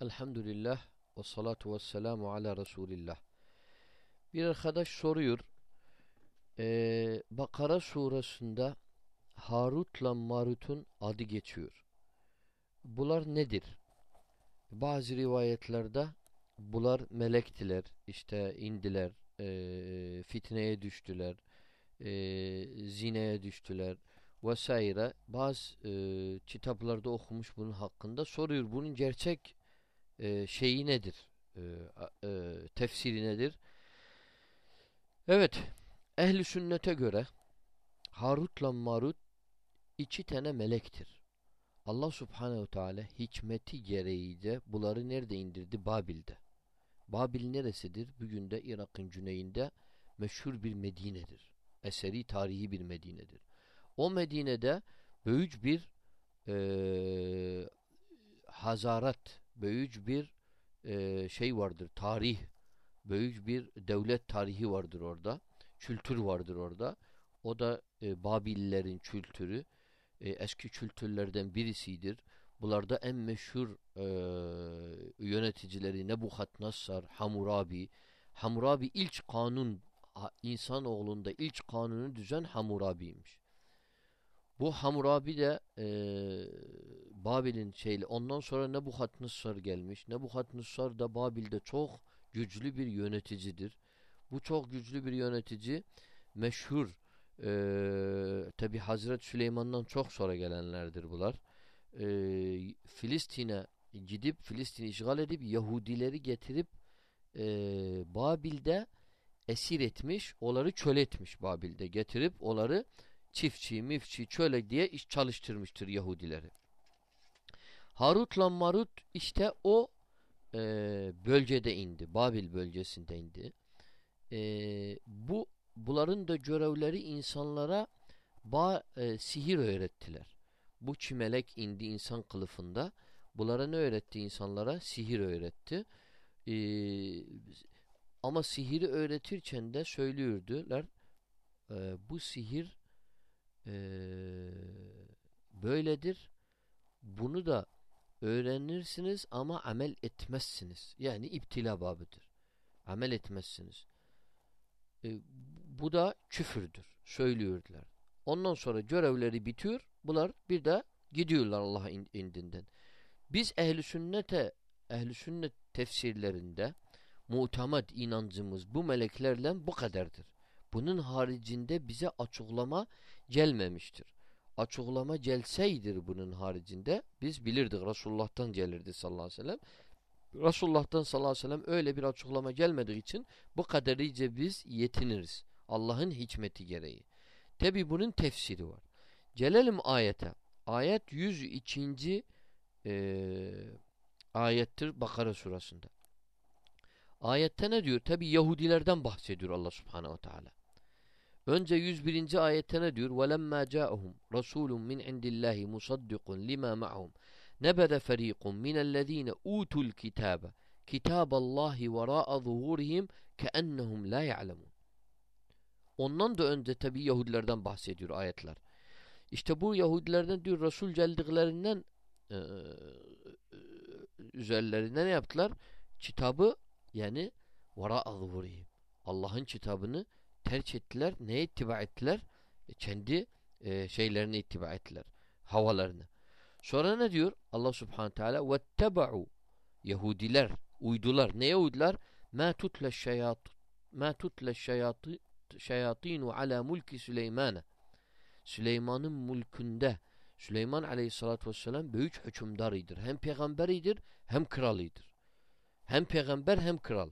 Elhamdülillah ve salatu ve selamu ala Resulillah. Bir arkadaş soruyor. Ee, Bakara suresinde Harut'la Marut'un adı geçiyor. Bunlar nedir? Bazı rivayetlerde bunlar melektiler, işte indiler, e, fitneye düştüler, e, zineye düştüler vesaire. Bazı e, kitaplarda okumuş bunun hakkında soruyor. Bunun gerçek şeyi nedir? E, e, tefsiri nedir? Evet, ehli sünnete göre Harut'la Marut iki tane melektir. Allah subhanehu teala hikmeti gereği de bunları nerede indirdi? Babil'de. Babil neresidir? Bugün de Irak'ın güneyinde meşhur bir Medine'dir. Eseri tarihi bir Medine'dir. O Medine'de büyük bir e, hazarat, büyük bir e, şey vardır, tarih, büyük bir devlet tarihi vardır orada, kültür vardır orada. O da e, Babillerin kültürü, e, eski kültürlerden birisidir. Bunlarda en meşhur e, yöneticileri Nebuchadnezzar, Hammurabi. Hammurabi ilk kanun, insanoğlunda ilk kanunu düzen Hammurabi'ymiş. Bu Hammurabi de e, Babil'in şeyle ondan sonra Nebuchadnezzar gelmiş. Nebuchadnezzar da Babil'de çok güçlü bir yöneticidir. Bu çok güçlü bir yönetici meşhur e, tabi Hazreti Süleyman'dan çok sonra gelenlerdir bunlar. E, Filistin'e gidip Filistin'i işgal edip Yahudileri getirip e, Babil'de esir etmiş, onları köle etmiş Babil'de getirip onları çiftçi, mifçi, çöle diye iş çalıştırmıştır Yahudileri. Harut'la Marut işte o e, bölgede indi. Babil bölgesinde indi. E, bu bunların da görevleri insanlara ba, e, sihir öğrettiler. Bu çimelek indi insan kılıfında. Bunlara ne öğretti insanlara? Sihir öğretti. E, ama sihiri öğretirken de söylüyordular e, bu sihir e, böyledir. Bunu da öğrenirsiniz ama amel etmezsiniz. Yani iptila babıdır. Amel etmezsiniz. E, bu da küfürdür. Söylüyordular. Ondan sonra görevleri bitiyor. Bunlar bir de gidiyorlar Allah indinden. Biz ehli sünnete ehli sünnet tefsirlerinde mutamad inancımız bu meleklerle bu kadardır. Bunun haricinde bize açıklama gelmemiştir. Açıklama gelseydir bunun haricinde biz bilirdik Resulullah'tan gelirdi sallallahu aleyhi ve sellem. Resulullah'tan sallallahu aleyhi ve sellem öyle bir açıklama gelmediği için bu kadarıyla biz yetiniriz. Allah'ın hikmeti gereği. Tabi bunun tefsiri var. Gelelim ayete. Ayet 102. E, ayettir Bakara surasında. Ayette ne diyor? Tabi Yahudilerden bahsediyor Allah subhanehu ve teala. Önce 101. ayette ne diyor? وَلَمَّا جَاءَهُمْ رَسُولٌ مِنْ عِنْدِ اللّٰهِ مُصَدِّقٌ لِمَا مَعْهُمْ نَبَذَ فَر۪يقٌ مِنَ الَّذ۪ينَ اُوتُوا الْكِتَابَ كِتَابَ اللّٰهِ وَرَاءَ ظُهُورِهِمْ كَأَنَّهُمْ لَا يَعْلَمُونَ Ondan da önce tabi Yahudilerden bahsediyor ayetler. İşte bu Yahudilerden diyor Resul geldiklerinden e, üzerlerine ne yaptılar? Kitabı yani وَرَاءَ ظُهُورِهِمْ Allah'ın kitabını tercih ettiler. Neye ittiba ettiler? E, kendi e, şeylerine ittiba ettiler. Havalarını. Sonra ne diyor? Allah subhanahu teala vettebu Yahudiler uydular. Neye uydular? Ma tutla şeyat ma tutla şeyatı şeyatinu ala mulki Süleyman'a. Süleyman'ın mülkünde Süleyman aleyhissalatü vesselam büyük hükümdarıydır. Hem peygamberidir hem kralıdır. Hem peygamber hem kral.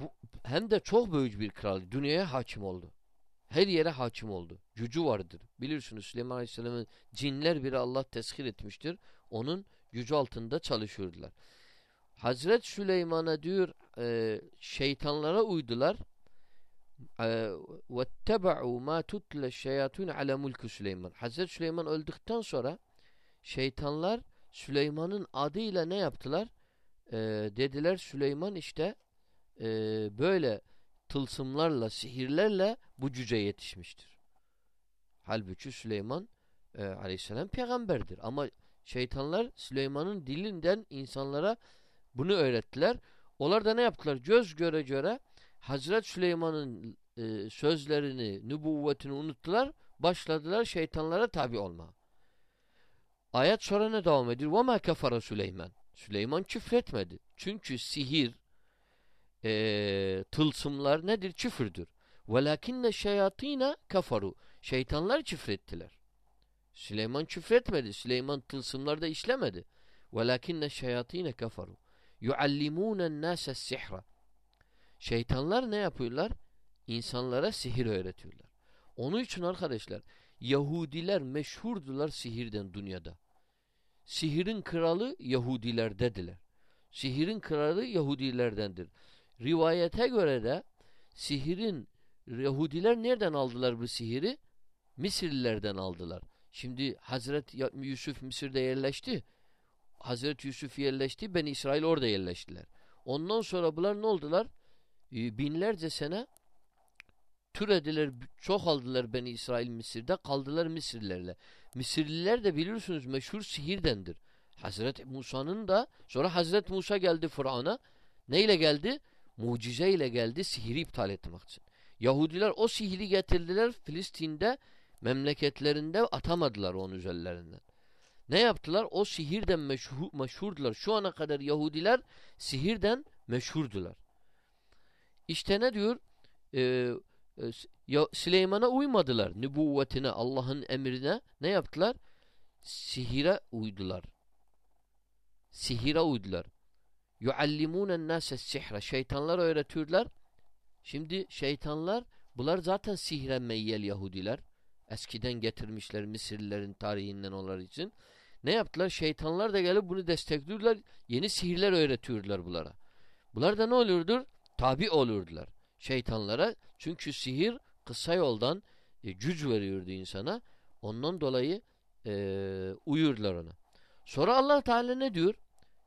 Bu, hem de çok büyük bir kral. Dünyaya hakim oldu. Her yere hakim oldu. Gücü vardır. Bilirsiniz Süleyman Aleyhisselam'ın cinler biri Allah teshir etmiştir. Onun gücü altında çalışıyordular. Hazret Süleyman'a diyor e, şeytanlara uydular. وَاتَّبَعُوا مَا تُتْلَ الشَّيَاتُونَ عَلَى مُلْكِ Süleyman. Hazret Süleyman öldükten sonra şeytanlar Süleyman'ın adıyla ne yaptılar? E, dediler Süleyman işte e, böyle tılsımlarla, sihirlerle bu cüce yetişmiştir. Halbuki Süleyman e, aleyhisselam peygamberdir. Ama Şeytanlar Süleyman'ın dilinden insanlara bunu öğrettiler. Onlar da ne yaptılar? Göz göre göre Hazret Süleyman'ın e, sözlerini, nübüvvetini unuttular. Başladılar şeytanlara tabi olma. Ayet sonra ne devam ediyor? وَمَا كَفَرَ Süleyman. Süleyman küfretmedi. Çünkü sihir, e, tılsımlar nedir? Küfürdür. Velakinne şeyatine kafaru. Şeytanlar küfrettiler. Süleyman küfretmedi. Süleyman tılsımlarda işlemedi. Velakinne şeyatine kafaru. Yuallimunen nase sihra. Şeytanlar ne yapıyorlar? İnsanlara sihir öğretiyorlar. Onun için arkadaşlar Yahudiler meşhurdular sihirden dünyada. Sihirin kralı Yahudilerdedirler. Sihirin kralı Yahudilerdendir. Rivayete göre de sihirin Yahudiler nereden aldılar bu sihiri? Mısırlilerden aldılar. Şimdi Hazreti Yusuf Mısır'da yerleşti. Hazreti Yusuf yerleşti. Ben İsrail orada yerleştiler. Ondan sonra bunlar ne oldular? Ee, binlerce sene türediler, çok aldılar Beni İsrail Mısır'da, kaldılar Mısırlilerle. Mısırliler de biliyorsunuz meşhur sihirdendir. Hazreti Musa'nın da sonra Hazreti Musa geldi Fıraun'a. Neyle geldi? Mucizeyle geldi sihiri iptal etmek için. Yahudiler o sihiri getirdiler Filistin'de memleketlerinde atamadılar onun üzerlerinden. Ne yaptılar? O sihirden meşhur, meşhurdular. Şu ana kadar Yahudiler sihirden meşhurdular. İşte ne diyor? Ee, Süleyman'a uymadılar. Nübüvvetine, Allah'ın emrine ne yaptılar? Sihire uydular. Sihire uydular. Yuallimûnen nâse sihre. Şeytanlar öğretiyorlar. Şimdi şeytanlar bunlar zaten sihre meyyel Yahudiler. Eskiden getirmişler Mısırlıların tarihinden onlar için. Ne yaptılar? Şeytanlar da gelip bunu destekliyorlar. Yeni sihirler öğretiyorlar bunlara. Bunlar da ne oluyordur? Tabi olurdular şeytanlara. Çünkü sihir kısa yoldan e, güç veriyordu insana. Ondan dolayı e, uyurdular ona. Sonra Allah Teala ne diyor?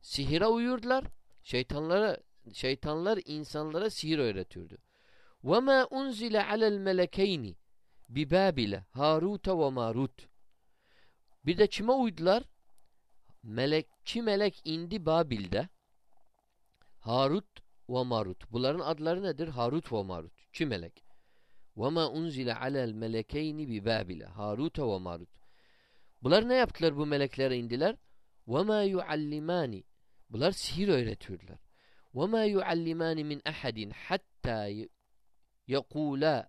Sihire uyurdular. Şeytanlara şeytanlar insanlara sihir öğretiyordu. Ve ma unzile alel melekeyni bi Babil'e Haruta ve Marut. Bir de kime uydular? Melekçi melek indi Babil'de. Harut ve Marut. Bunların adları nedir? Harut ve Marut. İki melek. Ve ma unzile alel melekeyni bi Babil'e Haruta ve Marut. Bunlar ne yaptılar bu meleklere indiler? Ve ma yuallimani Bunlar sihir öğretiyorlar. وَمَا يُعَلِّمَانِ مِنْ أَحَدٍ حَتَّى يَقُولَا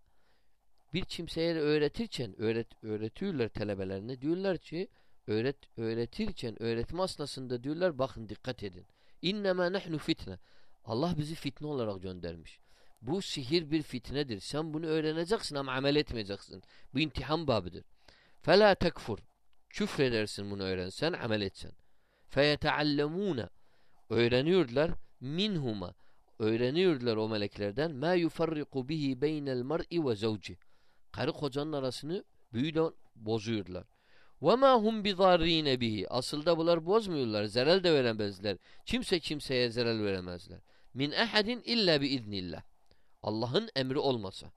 Bir kimseye öğretirken öğret, öğretiyorlar telebelerine. Diyorlar ki öğret, öğretirken öğretme aslasında diyorlar bakın dikkat edin. İnnemâ nehnu fitne. Allah bizi fitne olarak göndermiş. Bu sihir bir fitnedir. Sen bunu öğreneceksin ama amel etmeyeceksin. Bu imtihan babıdır. فَلَا tekfur. Küfredersin bunu öğrensen, amel etsen. فَيَتَعَلَّمُونَ öğreniyordular minhuma öğreniyordular o meleklerden ma yufarriku bihi beynel mar'i ve zevci karı kocanın arasını büyüyle bozuyordular. Ve ma hum bidarrine bihi. Aslında bunlar bozmuyorlar. Zerel de veremezler. Kimse kimseye zerel veremezler. Min ehadin illa bi iznillah. Allah'ın emri olmasa.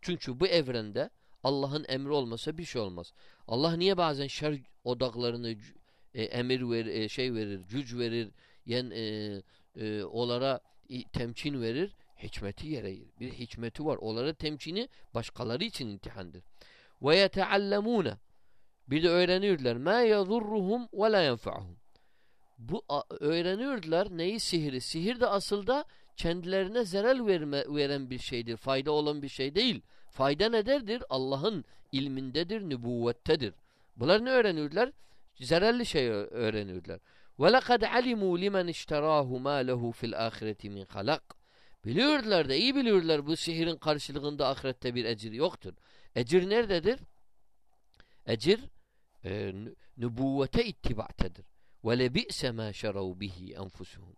Çünkü bu evrende Allah'ın emri olmasa bir şey olmaz. Allah niye bazen şer odaklarını e, emir ver, e, şey verir, güç verir, yen e, e, onlara temkin verir? Hikmeti gereğir. Bir hikmeti var. Onlara temkini başkaları için imtihandır. Ve yeteallemune bir de öğreniyorlar. Ma yadurruhum ve la yenfa'uhum. Bu öğreniyorlar neyi sihiri? Sihir de aslında kendilerine zarar verme, veren bir şeydir. Fayda olan bir şey değil. Fayda nedir? Allah'ın ilmindedir, nübüvvettedir. Bunlar ne öğreniyorlar? Zararlı şey öğreniyorlar. وَلَقَدْ عَلِمُوا لِمَنْ اشْتَرَاهُ مَا لَهُ فِي الْآخِرَةِ مِنْ خَلَقٍ Biliyorlar da iyi biliyorlar bu sihirin karşılığında ahirette bir ecir yoktur. Ecir nerededir? Ecir e, nübüvvete ittiba'tedir. Ve le bi'se ma şerav bihi enfusuhum.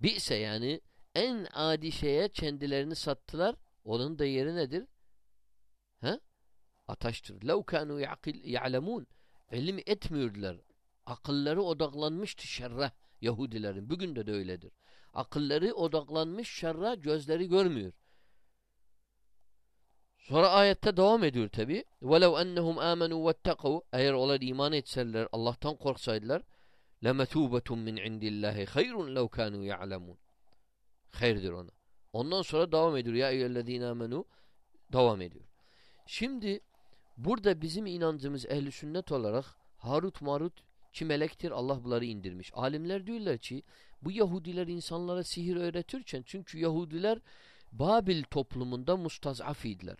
Bi'se yani en adi şeye kendilerini sattılar. Onun da yeri nedir? Ha? Ataştır. Lev kanu ya'lemun. İlim etmiyordular. Akılları odaklanmıştı şerre Yahudilerin. Bugün de de öyledir. Akılları odaklanmış şerre gözleri görmüyor. Sonra ayette devam ediyor tabi. وَلَوْ أَنَّهُمْ آمَنُوا وَاتَّقَوْا Eğer onlar iman etseler, Allah'tan korksaydılar لَمَتُوبَةٌ مِنْ عِنْدِ اللّٰهِ خَيْرٌ لَوْ كَانُوا يَعْلَمُونَ Hayırdır ona. Ondan sonra devam ediyor. Ya eyyühellezine amenu devam ediyor. Şimdi burada bizim inancımız ehli sünnet olarak Harut Marut ki melektir Allah bunları indirmiş. Alimler diyorlar ki bu Yahudiler insanlara sihir öğretirken çünkü Yahudiler Babil toplumunda mustazaf idiler.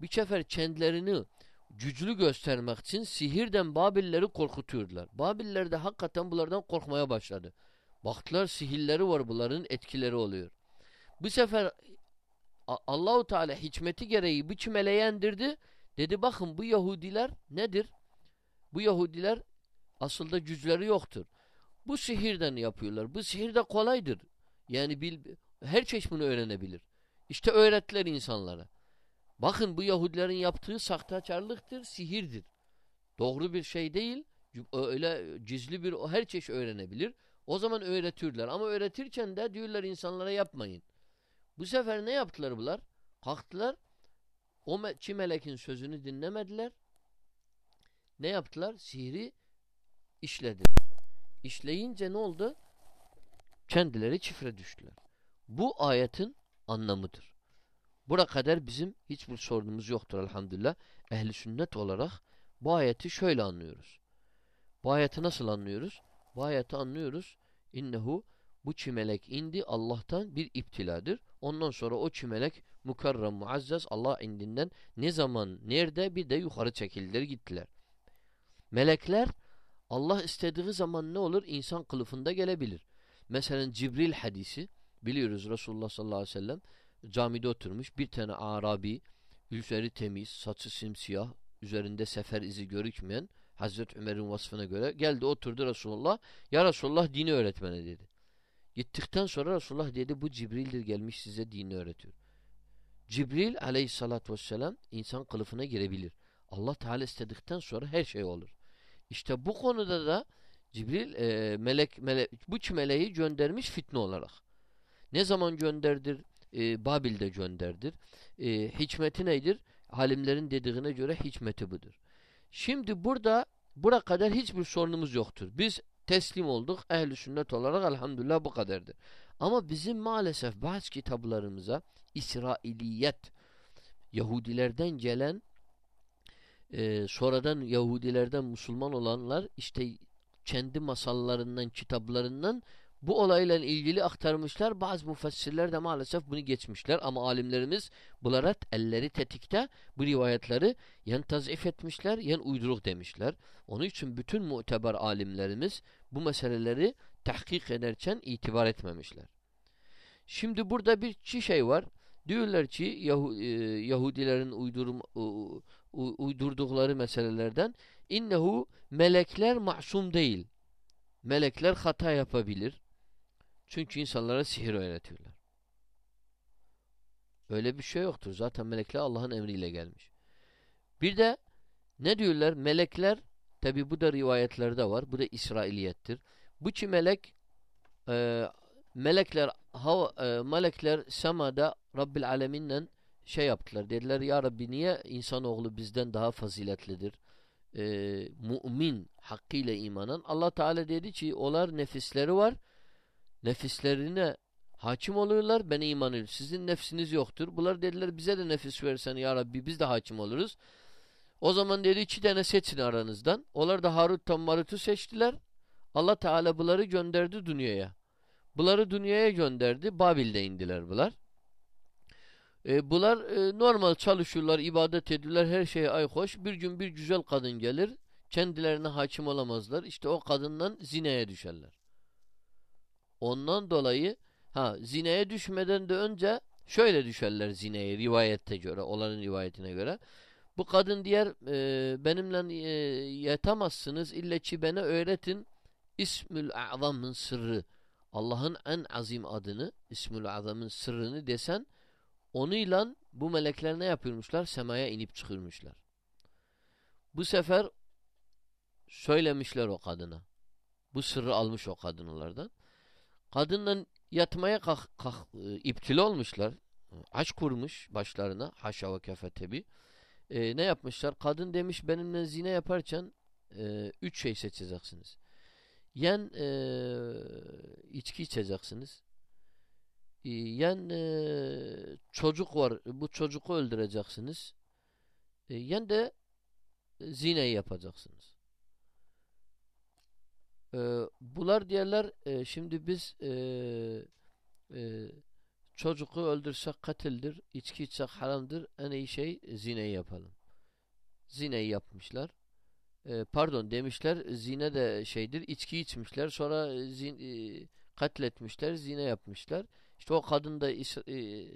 Bir sefer kendilerini güçlü göstermek için sihirden Babilleri korkutuyordular. Babiller de hakikaten bunlardan korkmaya başladı. Baktılar sihirleri var bunların etkileri oluyor. Bu sefer Allahu Teala hikmeti gereği bir meleği endirdi. Dedi bakın bu Yahudiler nedir? Bu Yahudiler aslında güçleri yoktur. Bu sihirden yapıyorlar. Bu sihir de kolaydır. Yani bil, her çeşit bunu öğrenebilir. İşte öğrettiler insanlara. Bakın bu Yahudilerin yaptığı sahtekarlıktır, sihirdir. Doğru bir şey değil. Öyle gizli bir her çeşit öğrenebilir. O zaman öğretirler. Ama öğretirken de diyorlar insanlara yapmayın. Bu sefer ne yaptılar bunlar? Kalktılar. O me çi melekin sözünü dinlemediler. Ne yaptılar? Sihri işlediler. İşleyince ne oldu? Kendileri çifre düştüler. Bu ayetin anlamıdır. Bura kadar bizim hiçbir sorunumuz yoktur elhamdülillah. Ehli sünnet olarak bu ayeti şöyle anlıyoruz. Bu ayeti nasıl anlıyoruz? Bu ayeti anlıyoruz. İnnehu bu çimelek indi Allah'tan bir iptiladır. Ondan sonra o çimelek mukarrem muazzez Allah indinden ne zaman nerede bir de yukarı çekildiler gittiler. Melekler Allah istediği zaman ne olur? İnsan kılıfında gelebilir. Mesela Cibril hadisi biliyoruz Resulullah sallallahu aleyhi ve sellem camide oturmuş bir tane Arabi üzeri temiz, saçı simsiyah, üzerinde sefer izi görükmeyen Hazreti Ömer'in vasfına göre geldi oturdu Resulullah. Ya Resulullah dini öğretmene dedi. Gittikten sonra Resulullah dedi bu Cibril'dir gelmiş size dini öğretiyor. Cibril aleyhissalatü vesselam insan kılıfına girebilir. Allah Teala istedikten sonra her şey olur. İşte bu konuda da Cibril e, melek, melek bu meleği göndermiş fitne olarak. Ne zaman gönderdir? E, Babil'de gönderdir. E, hikmeti nedir? Halimlerin dediğine göre hikmeti budur. Şimdi burada bura kadar hiçbir sorunumuz yoktur. Biz teslim olduk. Ehli sünnet olarak elhamdülillah bu kadardır. Ama bizim maalesef bazı kitaplarımıza İsrailiyet Yahudilerden gelen e, sonradan Yahudilerden Müslüman olanlar işte kendi masallarından, kitaplarından bu olayla ilgili aktarmışlar. Bazı müfessirler de maalesef bunu geçmişler ama alimlerimiz bunlara elleri tetikte bu rivayetleri yen tazif etmişler, yen uyduruk demişler. Onun için bütün muteber alimlerimiz bu meseleleri tahkik ederken itibar etmemişler. Şimdi burada bir şey var. Diyorlar ki e, Yahudilerin uydurum, uydurdukları meselelerden innehu melekler masum değil. Melekler hata yapabilir. Çünkü insanlara sihir öğretiyorlar. Öyle bir şey yoktur. Zaten melekler Allah'ın emriyle gelmiş. Bir de ne diyorlar? Melekler tabi bu da rivayetlerde var. Bu da İsrailiyettir. Bu ki melek e, melekler hava, e, melekler semada Rabbil Alemin'le şey yaptılar. Dediler ya Rabbi niye insanoğlu bizden daha faziletlidir? E, mümin hakkıyla imanan. Allah Teala dedi ki onlar nefisleri var. Nefislerine hakim oluyorlar. Ben iman. Sizin nefsiniz yoktur. Bunlar dediler bize de nefis versen ya Rabbi biz de hakim oluruz. O zaman dedi iki tane seçin aranızdan. Onlar da Harut'tan Marut'u seçtiler. Allah Teala bunları gönderdi dünyaya. Bunları dünyaya gönderdi. Babil'de indiler bunlar. E, bunlar e, normal çalışıyorlar, ibadet ediyorlar, her şeye ay hoş. Bir gün bir güzel kadın gelir, kendilerine hakim olamazlar. İşte o kadından zineye düşerler. Ondan dolayı ha zineye düşmeden de önce şöyle düşerler zineye rivayette göre, onların rivayetine göre. Bu kadın diğer e, benimle e, yatamazsınız illa ki bana öğretin İsmül Azam'ın sırrı. Allah'ın en azim adını, İsmül Azam'ın sırrını desen onuyla bu melekler ne yapıyormuşlar? Semaya inip çıkıyormuşlar. Bu sefer söylemişler o kadına. Bu sırrı almış o kadınlardan. Kadınla yatmaya kalk, kalk, e, iptil olmuşlar. Aç kurmuş başlarına haşa ve kefe. E, ne yapmışlar? Kadın demiş benimle zine yaparken e, üç şey seçeceksiniz. Yen e, içki içeceksiniz. E, yen e, çocuk var. Bu çocuğu öldüreceksiniz. E, yen de zineyi yapacaksınız. E, bunlar diyorlar e, şimdi biz e, e, çocuğu öldürsek katildir, içki içsek haramdır, en iyi şey zineyi yapalım. Zineyi yapmışlar. E, pardon demişler zine de şeydir, içki içmişler, sonra zin, e, katletmişler, zine yapmışlar. İşte o kadın da is, e,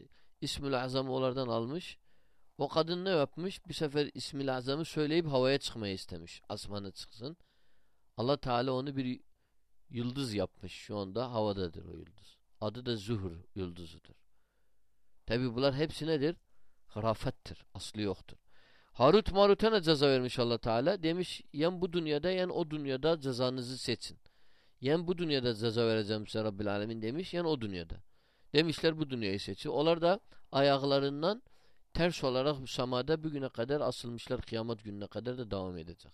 İsmül Azam'ı onlardan almış. O kadın ne yapmış? Bir sefer İsmül Azam'ı söyleyip havaya çıkmayı istemiş. Asmana çıksın. Allah Teala onu bir yıldız yapmış. Şu anda havadadır o yıldız. Adı da Zuhur yıldızıdır. Tabi bunlar hepsi nedir? Hırafettir. Aslı yoktur. Harut Marut'a ne ceza vermiş allah Teala? Demiş yen bu dünyada yen o dünyada cezanızı seçin. Yen bu dünyada ceza vereceğim size Rabbil Alemin demiş yen o dünyada. Demişler bu dünyayı seçin. Onlar da ayaklarından ters olarak samada bugüne kadar asılmışlar. Kıyamet gününe kadar da devam edecek.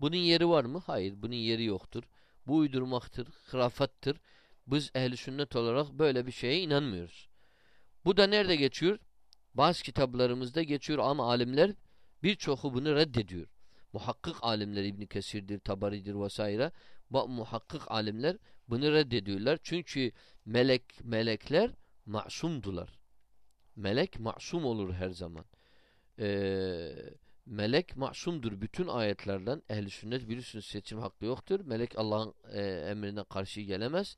Bunun yeri var mı? Hayır. Bunun yeri yoktur. Bu uydurmaktır. Hırafattır. Biz ehli sünnet olarak böyle bir şeye inanmıyoruz. Bu da nerede geçiyor? Bazı kitaplarımızda geçiyor ama alimler birçoku bunu reddediyor. Muhakkık alimler İbn Kesir'dir, Tabari'dir vesaire. Bu muhakkık alimler bunu reddediyorlar. Çünkü melek melekler masumdular. Melek masum olur her zaman. Ee, melek masumdur. Bütün ayetlerden ehli sünnet bilirsiniz seçim hakkı yoktur. Melek Allah'ın e, emrine karşı gelemez.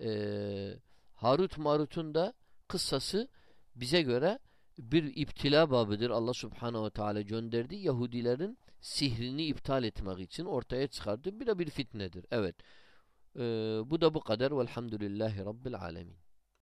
Ee, Harut Marut'un da kıssası bize göre bir iptila babıdır. Allah Subhanahu ve Teala gönderdi. Yahudilerin sihrini iptal etmek için ortaya çıkardı. Bir de bir fitnedir. Evet. Bu da bu kadar. Velhamdülillahi Rabbil Alemin.